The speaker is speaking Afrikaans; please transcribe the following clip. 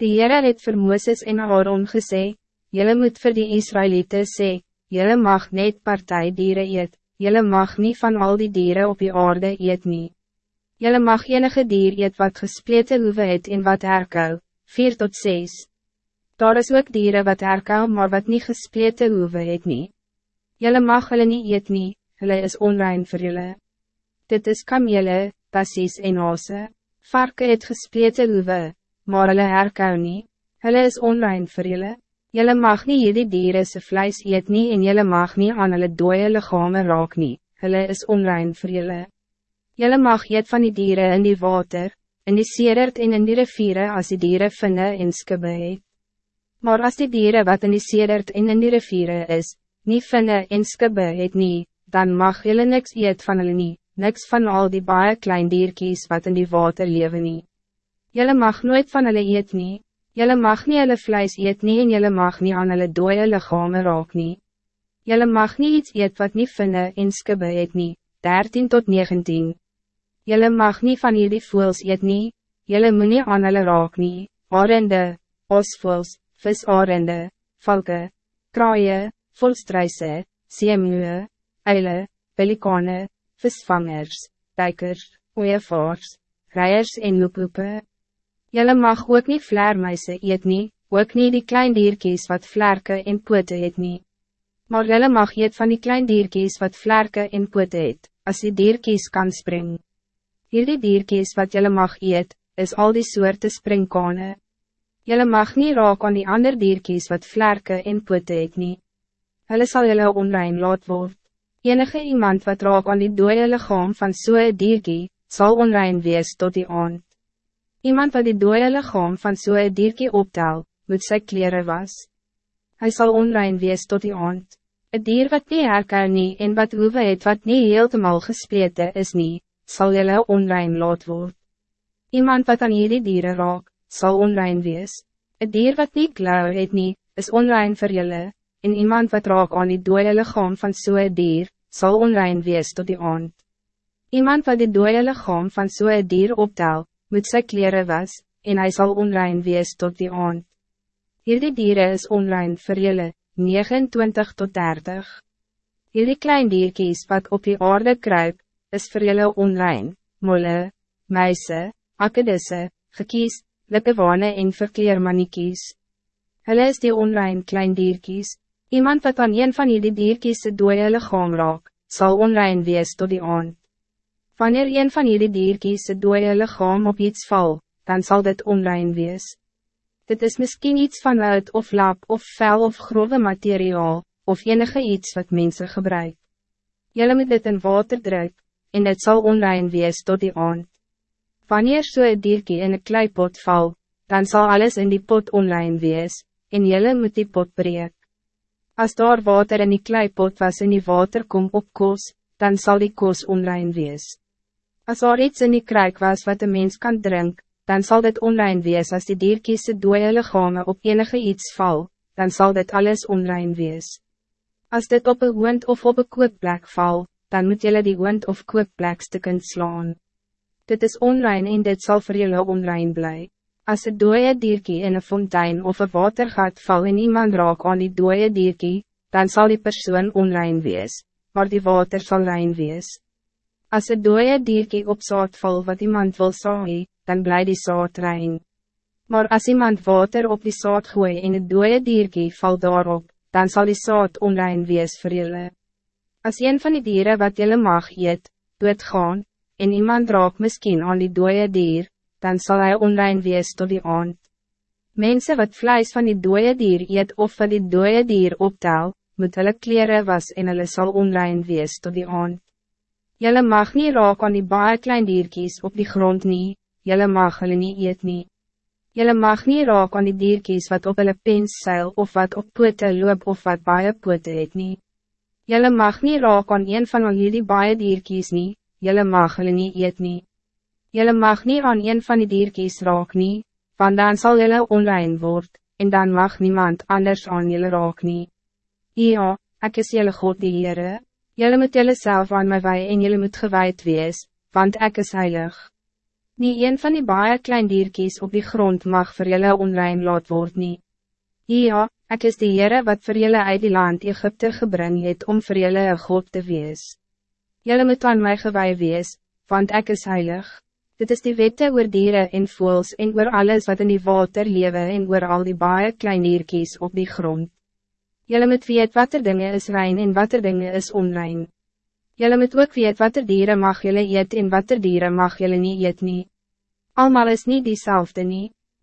Die Heere het vir Mooses en Aaron gesê, Jylle moet vir die Israëlieten sê, Jylle mag net partijdieren eet, Jylle mag niet van al die dieren op die aarde eet nie. Jylle mag enige dier eet wat gesplete hoeve het en wat herkou, 4 tot 6. Daar is ook dieren wat herkou maar wat niet gesplete hoeve het nie. Jylle mag hulle nie eet nie, hulle is onrein vir julle. Dit is kamele, tassies en hase. Varke het gesplete hoeve, maar hulle herkou nie. Hulle is onrein vir julle. Julle mag nie hierdie dieren se vleis eet nie en julle mag nie aan hulle dooie lichame raak nie. Hulle is onrein vir julle. Julle mag eet van die dieren in die water, in die sedert en in die riviere as die dieren vinne en skibbe het. Maar als die dieren wat in die sedert en in die riviere is, nie vinne en skibbe het nie, dan mag jullie niks eet van hulle nie, niks van al die baie klein dierkies wat in die water leven nie. Jullie mag nooit van hulle eet nie, jullie mag nie hulle vlees eet nie en jullie mag nie aan hulle dooie lichame raak nie. Jullie mag nie iets eet wat nie vinne en skibbe het nie, 13 tot 19. Jullie mag nie van jullie voels eet nie, jullie moet nie aan hulle raak nie, arende, osvoels, visarende, valke, kraaie, volstruise, seemuwe, eile, pelikane, visvangers, duikers, ooievaars, reiers en loepoepe. Jelle mag ook niet vleermuise eet nie, ook niet die klein dierkies wat vlerke en pote het nie. Maar jelle mag eet van die klein dierkies wat vlerke en pote het, as die dierkies kan spring. Hierdie dierkies wat jelle mag eet, is al die soorte springkane. Jelle mag niet raak aan die ander dierkies wat vlerke en pote het nie. Hulle sal jelle onrein laat word. Enige iemand wat raak aan die dode lichaam van soe dierkie, zal onrein wees tot die aand. Iemand wat die dode lichaam van soe dierkie optel, moet sy kleren was. Hij zal onrein wees tot die aand. Het dier wat nie herkou nie en wat hoeve het wat nie heeltemal gesplete is nie, sal jylle onrein laat word. Iemand wat aan hierdie dieren raak, zal onrein wees. Het dier wat nie klauw het nie, is onrein vir jylle, en iemand wat raak aan die dode lichaam van soe dier, zal onrein wees tot die aand. Iemand wat die dode lichaam van soe dier optel, moet sy kleren was, en hij zal onrein wees tot die aand. Hierdie dieren is onrein vir julle, 29 tot 30. Hierdie klein dierkies wat op die aarde kruip, is vir julle onrein, molle, meise, akkedisse, gekies, lippewane en verkleermaniekies. Hulle is die onrein klein dierkies, Iemand wat aan een van die dierkies se dooie lichaam raak, sal onrein wees tot die aand. Wanneer een van die dierkies se dooie lichaam op iets val, dan zal dit onrein wees. Dit is misschien iets van uit of lap of vel of grove materiaal, of enige iets wat mensen gebruik. Jelle moet dit in water druk, en dit zal onrein wees tot die aand. Wanneer so een dierkie in een kleipot val, dan zal alles in die pot onrein wees, en jelle moet die pot breek. Als daar water in die kleipot was en die water kom op koos, dan zal die koos onrein wees. Als er iets in die kruik was wat de mens kan drinken, dan zal dit onrein wees als die dierkiese dooie lichame op enige iets val, dan zal dit alles onrein wees. Als dit op een wind of op een koopplek val, dan moet jullie die wind of koopplek stukken slaan. Dit is onrein en dit zal voor jullie onrein blijven. Als het dooie dierkie in een fontein of een watergat val en iemand raak aan die dooie dierkie, dan zal die persoon onrein wees, maar die water zal rein wees. Als het dooie dierkie op zaad val wat iemand wil saai, dan blijft die zaad rein. Maar als iemand water op die zaad gooi en het dooie dierkie val daarop, dan zal die zaad onrein wees vir julle. Als een van die dieren wat julle mag eet, doet gaan, en iemand raak misschien aan die dooie dier, dan zal hij onrein wees tot die aand. Mensen wat vlees van die dode dier eet of van die dode dier optel, moet hulle kleren was en hulle sal onrein wees tot die aand. Julle mag niet raak aan die baie klein dierkies op die grond nie, julle mag hulle nie eet nie. Julle mag niet raak aan die dierkies wat op hulle pens seil of wat op pote loop of wat baie pote het nie. Julle mag niet raak aan een van al die baie dierkies nie, julle mag hulle nie eet nie. Jelle mag niet aan een van die dierkies raak nie, want dan zal jelle onrein word, en dan mag niemand anders aan jelle raak nie. Ja, ek is jelle God die Heere, jelle moet jelle self aan my wij en jelle moet gewijd wees, want ek is heilig. Nie een van die baie klein dierkies op die grond mag voor jullie onrein laat word nie. Ja, ik is de Heere wat voor jullie uit die land Egypte gebring het om voor jullie een God te wees. Jullie moet aan mij gewaai wees, want ik is heilig. Dit is die wette oor dieren en voels en oor alles wat in die water lewe en oor al die baie klein dierkies op die grond. Jullie moet weet wat er dingen is rein en wat er dingen is onrein. Jullie moet ook weet wat er dieren mag jullie eet en wat er dieren mag jullie niet eet nie. Almal is niet diezelfde niet.